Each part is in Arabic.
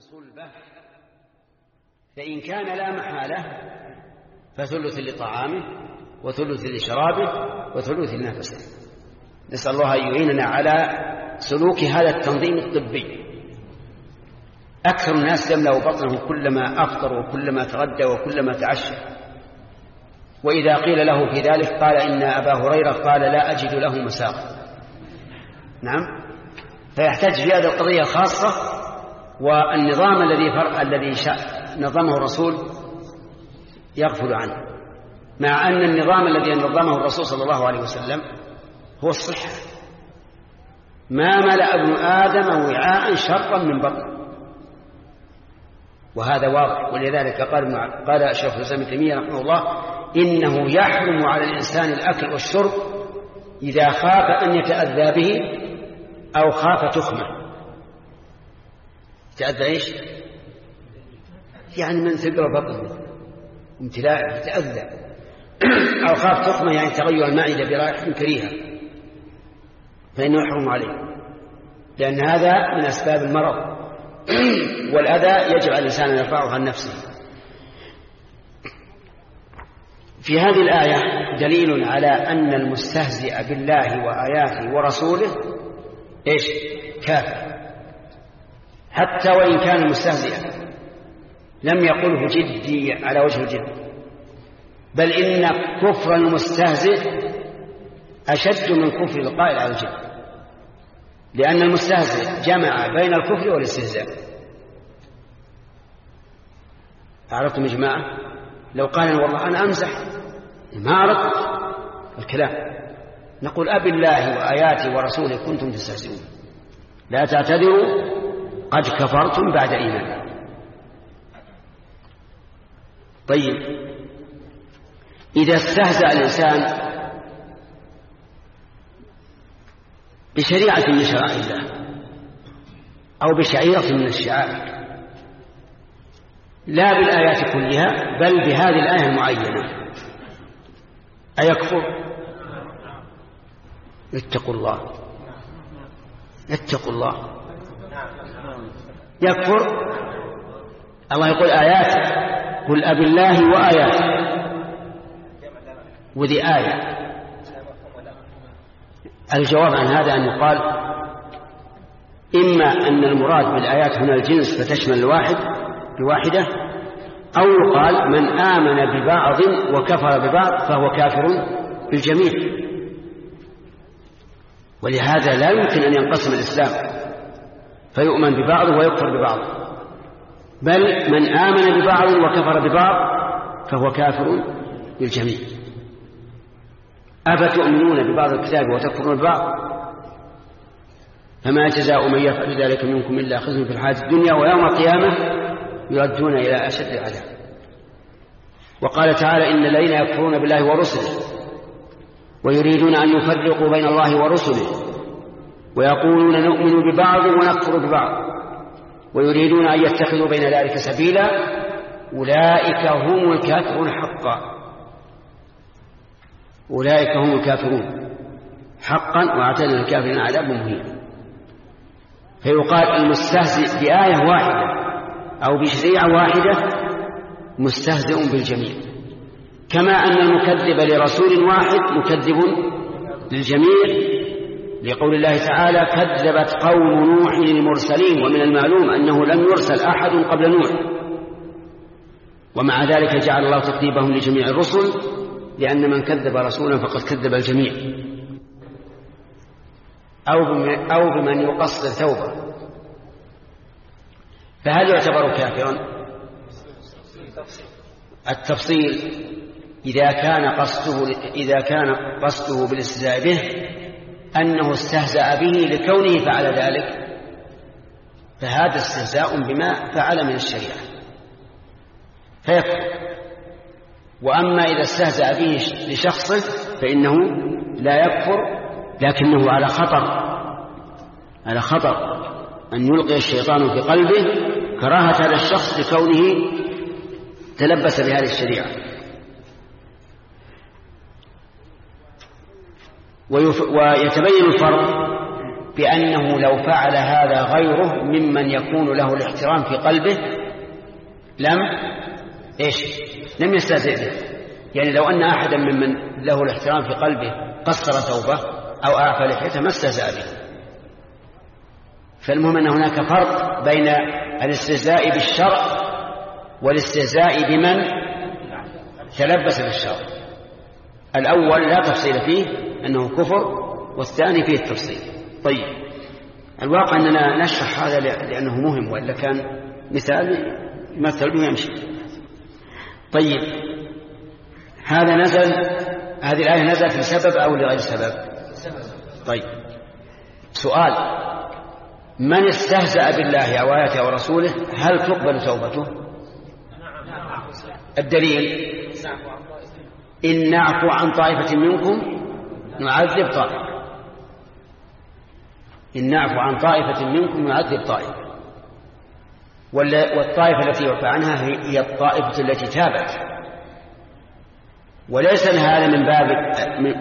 صلبة فإن كان لا محالة فثلث لطعامه وثلث لشرابه وثلث لنفسه. نسأل الله أن يعيننا على سلوك هذا التنظيم الطبي. أكثر الناس يملأ بطنه كلما أفطر وكلما تغدى وكلما تعشى. وإذا قيل له في ذلك قال إن أبا هريرة قال لا أجد له مساق. نعم؟ فيحتاج في هذه القضية الخاصة والنظام الذي فر... الذي نظمه الرسول يغفل عنه. مع أن النظام الذي نظمه الرسول صلى الله عليه وسلم هو الصحة. ما ملأ ابن آدم وعاء شرا من بطن. وهذا واضح. ولذلك قال قال الشيخ الإسلام ابن تيمية رحمه الله إنه يحرم على الإنسان الأكل والشرب إذا خاف أن يتأذى به أو خاف تخمه. يتأذى إيش؟ يعني من ثقل بطنه امتلاء يتأذى أو خاف تخمة يعني تغير المعدة برائحة كريهة. فإنه يحرم عليه. لأن هذا من أسباب المرض. والأذى يجب على الإنسان أن يرفعه عن نفسه. في هذه الآية دليل على أن المستهزئ بالله وآياته ورسوله إيش؟ كافر. حتى وإن كان مستهزئا. لم يقله جدي على وجه الجد. بل إن كفر المستهزئ أشد من كفر القائل على الجد. لأن المستهزئ جمع بين الكفر والاستهزاء. عرفتم يا جماعة؟ لو قال والله أنا أمزح. ما أردت الكلام. نقول أب الله وآياته ورسوله كنتم تستهزئون. لا تعتذروا. قد كفرتم بعد إيمان. طيب. إذا استهزأ الإنسان بشريعة من شرائع الله أو بشعيرة من الشعائر لا بالآيات كلها بل بهذه الآية المعينة. أيكفر؟ اتقوا الله. اتقوا الله. يكفر الله يقول آيات قل أب الله وآياته وذي آية. الجواب عن هذا أن يقال إما أن المراد بالآيات هنا الجنس فتشمل الواحد بواحدة أو يقال من آمن ببعض وكفر ببعض فهو كافر بالجميع. ولهذا لا يمكن أن ينقسم الإسلام. فيؤمن ببعض ويكفر ببعض. بل من آمن ببعض وكفر ببعض فهو كافر بالجميع. أفتؤمنون ببعض الكتاب وتكفرون ببعض؟ فما جزاء من يفعل ذلك منكم إلا خزي في الحياة الدنيا ويوم القيامة يردون إلى أشد العذاب. وقال تعالى إن الذين يكفرون بالله ورسله ويريدون أن يفرقوا بين الله ورسله ويقولون نؤمن ببعض ونكفر ببعض ويريدون أن يتخذوا بين ذلك سبيلا أولئك هم الكافرون حقا أولئك هم الكافرون حقا وأعتدنا الكافرين عذاب مهين فيقال المستهزئ بآية واحدة أو بشريعة واحدة مستهزئ بالجميع كما أن المكذب لرسول واحد مكذب للجميع لقول الله تعالى كذبت قوم نوح المرسلين ومن المعلوم أنه لم يرسل أحد قبل نوح. ومع ذلك جعل الله تكذيبهم لجميع الرسل لأن من كذب رسولا فقد كذب الجميع. أو أو بمن يقصد توبة فهل يعتبر كافرا؟ التفصيل إذا كان قصده إذا كان قصده بالاستهزاء به أنه استهزأ به لكونه فعل ذلك. فهذا استهزاء بما فعل من الشريعة. فيكفر. وأما إذا استهزأ به لشخصه فإنه لا يكفر لكنه على خطر. على خطر. أن يلقي الشيطان في قلبه كراهة هذا الشخص لكونه تلبس بهذه الشريعة. ويتبين الفرق بأنه لو فعل هذا غيره ممن يكون له الاحترام في قلبه لم إيش؟ لم يستهزئ به. يعني لو أن أحدا ممن له الاحترام في قلبه قصر ثوبه أو أعفى لحيته ما استهزأ به. فالمهم أن هناك فرق بين الاستهزاء بالشرع والاستهزاء بمن تلبس بالشرع. الأول لا تفصيل فيه أنه كفر والثاني فيه التفصيل. طيب الواقع أننا نشرح هذا لأنه مهم وإلا كان مثال يمثل به يمشي. طيب هذا نزل هذه الآية نزلت لسبب أو لغير سبب؟ طيب سؤال من استهزأ بالله أو آياته ورسوله هل تقبل توبته؟ الدليل إن نعفو عن طائفة منكم نعذب طائفة. إن نعفو عن طائفة منكم نعذب طائفة. والطائفة التي يعفى عنها هي الطائفة التي تابت. وليس هذا من باب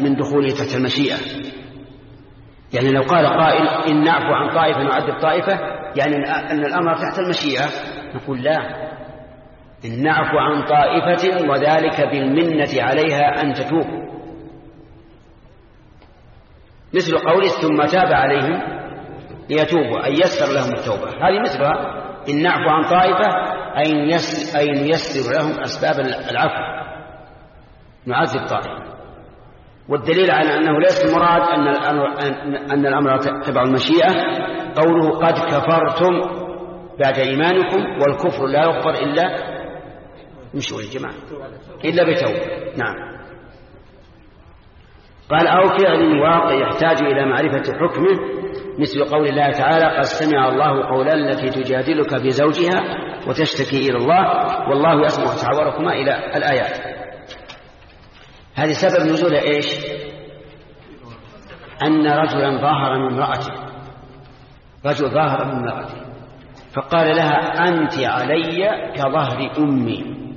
من دخوله تحت المشيئة. يعني لو قال قائل إن نعفو عن طائفة نعذب طائفة يعني أن الأمر تحت المشيئة نقول لا. نعفو عن طائفة وذلك بالمنة عليها أن تتوب. مثل قوله ثم تاب عليهم ليتوبوا أن يسر لهم التوبة. هذه مثلها إن نعفو عن طائفة أي نيسر لهم أسباب العفو. نعذب طائفة والدليل على أنه ليس المراد أن الأمر, أن الأمر تبع المشيئة قوله قد كفرتم بعد إيمانكم والكفر لا يغفر إلا مشوا يا جماعة. إلا بتوبة. نعم. قال أو فعل واقع يحتاج إلى معرفة حكمه مثل قول الله تعالى قد سمع الله قولا التي تجادلك بزوجها وتشتكي إلى الله والله يسمع تحاوركما إلى الآيات. هذه سبب نزول إيش؟ أن رجلا ظاهر من امرأته. رجل ظاهر من امرأته. فقال لها أنت علي كظهر أمي.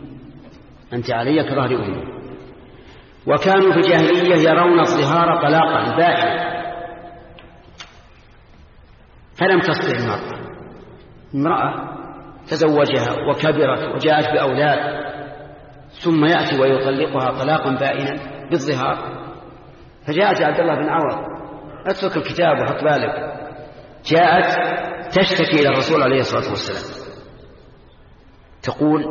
أنت علي كظهر امي وكانوا في الجاهلية يرون الظهار طلاقا بائنا فلم تستطع المرأة. امرأة تزوجها وكبرت وجاءت بأولاد. ثم يأتي ويطلقها طلاقا بائنا بالظهار. فجاءت عبد الله بن عوض. اترك الكتاب وحط بالك. جاءت تشتكي إلى الرسول عليه الصلاة والسلام. تقول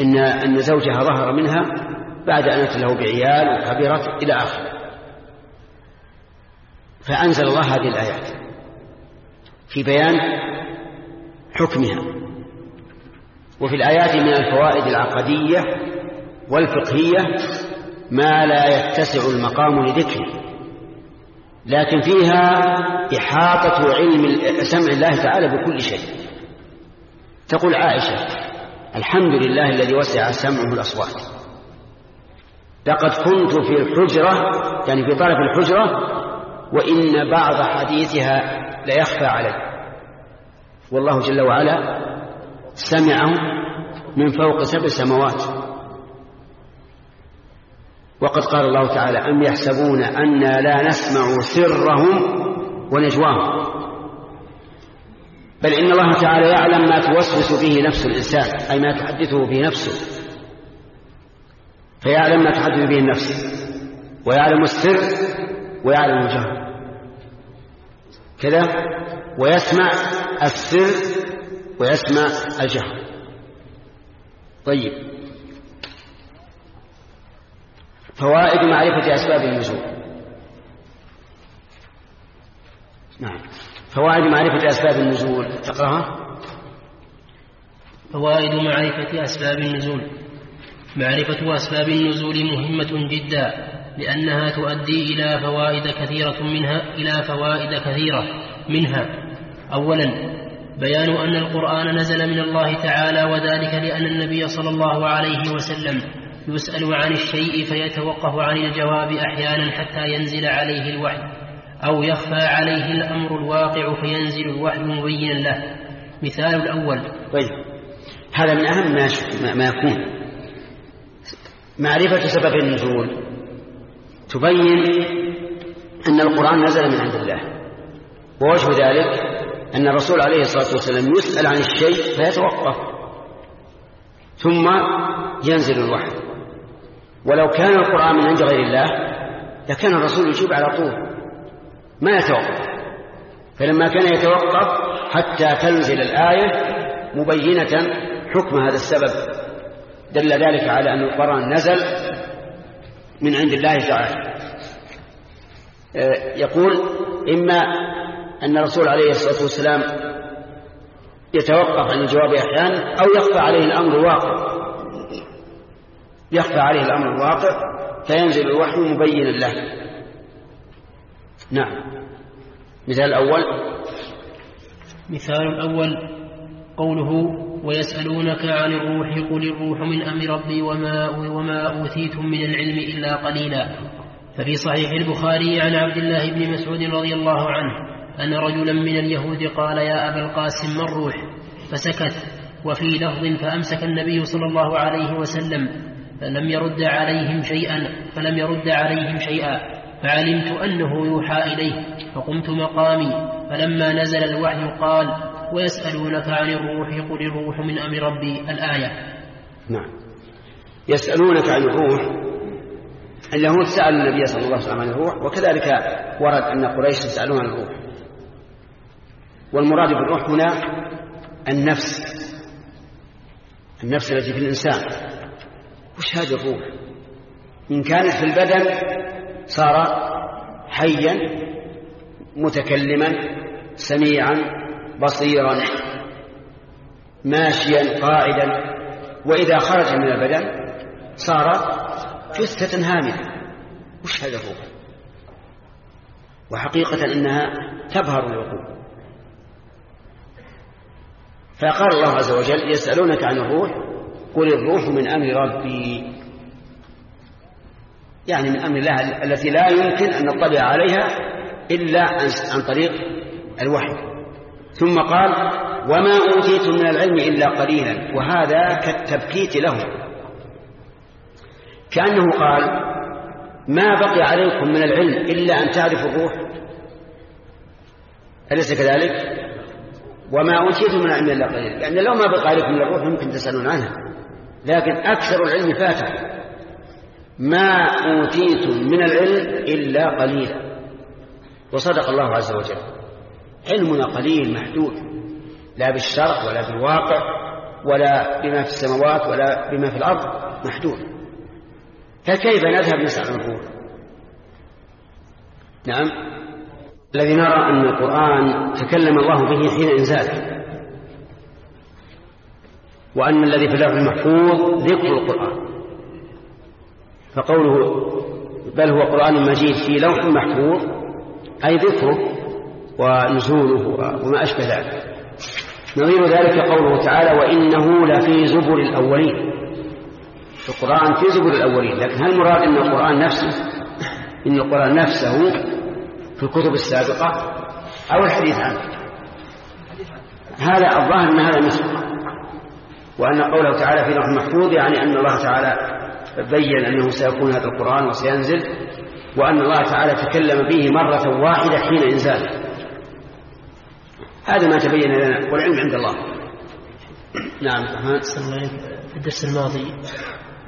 إن أن زوجها ظهر منها بعد أن أتى له بعيال وكبرت إلى آخره. فأنزل الله هذه الآيات في بيان حكمها. وفي الآيات من الفوائد العقدية والفقهية ما لا يتسع المقام لذكره لكن فيها إحاطة علم سمع الله تعالى بكل شيء. تقول عائشة الحمد لله الذي وسع سمعه الأصوات. لقد كنت في الحجرة يعني في طرف الحجرة وإن بعض حديثها ليخفى علي والله جل وعلا سمعه من فوق سبع سماوات. وقد قال الله تعالى أم يحسبون أنا لا نسمع سرهم ونجواهم؟ بل إن الله تعالى يعلم ما توسوس به نفس الإنسان أي ما تحدثه به نفسه. فيعلم ما تحدث به النفس ويعلم السر ويعلم الجهر. كذا ويسمع السر ويسمع الجهر. طيب. فوائد معرفة أسباب النزول. نعم. فوائد معرفة أسباب النزول. تقرأها. فوائد معرفة أسباب النزول. معرفة أسباب النزول مهمة جدا لأنها تؤدي إلى فوائد كثيرة منها إلى فوائد كثيرة منها. أولا بيان أن القرآن نزل من الله تعالى وذلك لأن النبي صلى الله عليه وسلم يسأل عن الشيء فيتوقف عن الجواب أحيانا حتى ينزل عليه الوحي. أو يخفى عليه الأمر الواقع فينزل الوحي مبينا له. مثال الأول. طيب. هذا من أهم ما, ما يكون. معرفة سبب النزول. تبين أن القرآن نزل من عند الله. ووجه ذلك أن الرسول عليه الصلاة والسلام يسأل عن الشيء فيتوقف. ثم ينزل الوحي. ولو كان القرآن من عند غير الله لكان الرسول يجيب على طول. ما يتوقف. فلما كان يتوقف حتى تنزل الآية مبينة حكم هذا السبب. دل ذلك على أن القرآن نزل من عند الله تعالى. آه، يقول إما أن الرسول عليه الصلاة والسلام يتوقف عن الجواب أحيانا أو يخفى عليه الأمر الواقع يخفى عليه الأمر الواقع فينزل الوحي مبينا له. نعم. مثال الأول مثال الأول قوله ويسألونك عن الروح قل الروح من أمر ربي وما, وما أوتيتم من العلم إلا قليلا. ففي صحيح البخاري عن عبد الله بن مسعود رضي الله عنه أن رجلا من اليهود قال يا أبا القاسم ما الروح؟ فسكت. وفي لفظ فأمسك النبي صلى الله عليه وسلم فلم يرد عليهم شيئا فلم يرد عليهم شيئا. فعلمت أنه يوحى إليه فقمت مقامي فلما نزل الوحي قال ويسألونك عن الروح قل الروح من أمر ربي الآية. نعم. يسألونك عن الروح اليهود سألوا النبي صلى الله عليه وسلم عن الروح وكذلك ورد أن قريش يسألون عن الروح. والمراد بالروح هنا النفس النفس التي في الإنسان. وش هذه الروح؟ إن كانت في البدن صار حيا متكلما سميعا بصيرا ماشيا قاعدا. وإذا خرج من البدن صار جثة هامدة. وش هذا الروح وحقيقة إنها تبهر العقول فقال الله عز وجل يسألونك عن الروح قل الروح من أمر ربي. يعني من أمر الله التي لا يمكن أن نطلع عليها إلا عن طريق الوحي. ثم قال وما أوتيتم من العلم إلا قليلا. وهذا كالتبكيت له كأنه قال ما بقي عليكم من العلم إلا أن تعرفوا الروح. أليس كذلك؟ وما أوتيتم من العلم إلا قليلا. يعني لو ما بقى عليكم من الروح يمكن تسألون عنها. لكن أكثر العلم فاتح. ما أوتيتم من العلم إلا قليلا وصدق الله عز وجل. علمنا قليل محدود. لا بالشرع ولا بالواقع ولا بما في السماوات ولا بما في الأرض محدود. فكيف نذهب عن الروح نعم. الذي نرى أن القرآن تكلم الله به حين إنزاله. وأن الذي في اللوح المحفوظ ذكر القرآن. فقوله بل هو قرآن مجيد في لوح محفوظ أي ذكره ونزوله وما أشبه ذلك. نظير ذلك قوله تعالى وإنه لفي زبر الأولين. القرآن في زبر الأولين لكن هل المراد أن القرآن نفسه؟ إن القرآن نفسه في الكتب السابقة أو الحديث عنه؟ هذا الظاهر أن هذا نسخ وأن قوله تعالى في لوح المحفوظ يعني أن الله تعالى بين أنه سيكون هذا القرآن وسينزل وأن الله تعالى تكلم به مرة واحدة حين إنزاله. هذا ما تبين لنا والعلم عند الله. نعم. في الدرس الماضي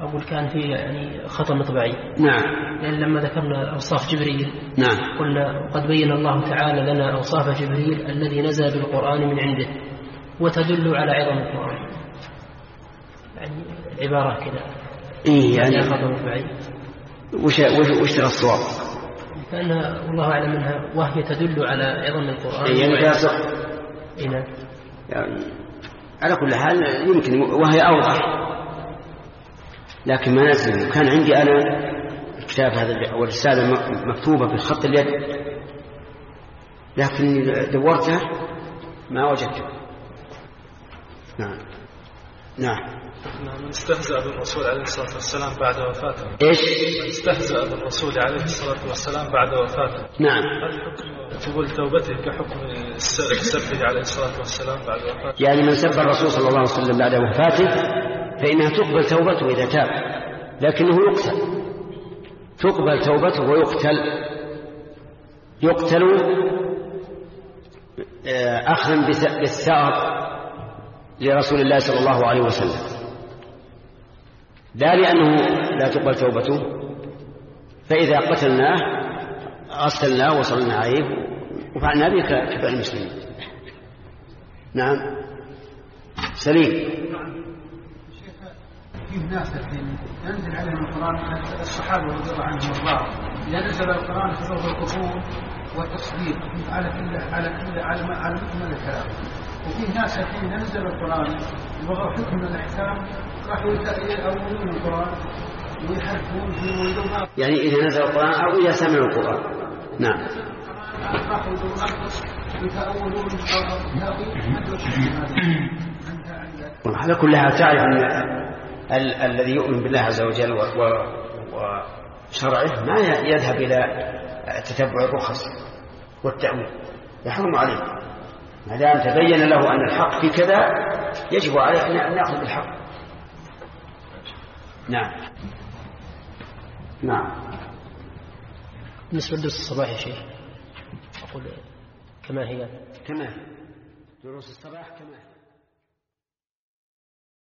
أقول كان في يعني خطأ مطبعي. نعم. لأن لما ذكرنا أوصاف جبريل نعم. قلنا قد بين الله تعالى لنا أوصاف جبريل الذي نزل بالقرآن من عنده وتدل على عظم القرآن. يعني عبارة كذا. إيه يعني خطأ مطبعي وش وش وش ترى الصواب؟ كأنها والله أعلم أنها وهي تدل على عظم القرآن. إيه يعني فيها صح نعم. يعني على كل حال يمكن وهي أوضح. لكن ما نزل كان عندي أنا الكتاب هذا والرسالة مكتوبة بخط اليد. لكن دورته ما وجدته. نعم. نعم. من استهزأ بالرسول عليه الصلاة والسلام بعد وفاته. إيش؟ من استهزأ بالرسول عليه الصلاة والسلام بعد وفاته. نعم. هل حكم قبول توبته كحكم سبه عليه الصلاة والسلام بعد وفاته؟ يعني من سب الرسول صلى الله عليه وسلم بعد وفاته فإنها تقبل توبته إذا تاب لكنه يقتل. تقبل توبته ويقتل. يقتل آه، أخذا بالثأر لرسول الله صلى الله عليه وسلم. لا لأنه لا تقبل توبته. فإذا قتلناه غسلناه وصلنا عليه وفعلنا به كفعل المسلمين. نعم. سليم. في ناس الحين ينزل عليهم القرآن الصحابة رضي الله عنهم وارضاهم. إذا نزل القرآن في لغه القبول والتصديق. على كل على كل على على من الكلام وفي ناس الحين ينزل القرآن يبغى حكم من يعني إذا نزل القرآن أو إذا سمعوا القرآن. نعم. على كل حال تعرف إن ال- الذي يؤمن بالله عز وجل وشرعه ما يذهب إلى تتبع الرخص والتأويل. يحرم عليه. ما دام تبين له أن الحق في كذا يجب عليه أن يأخذ بالحق. نعم. نعم. بالنسبة لدرس الصباح يا شيخ أقول كما هي. كما دروس الصباح كما هي.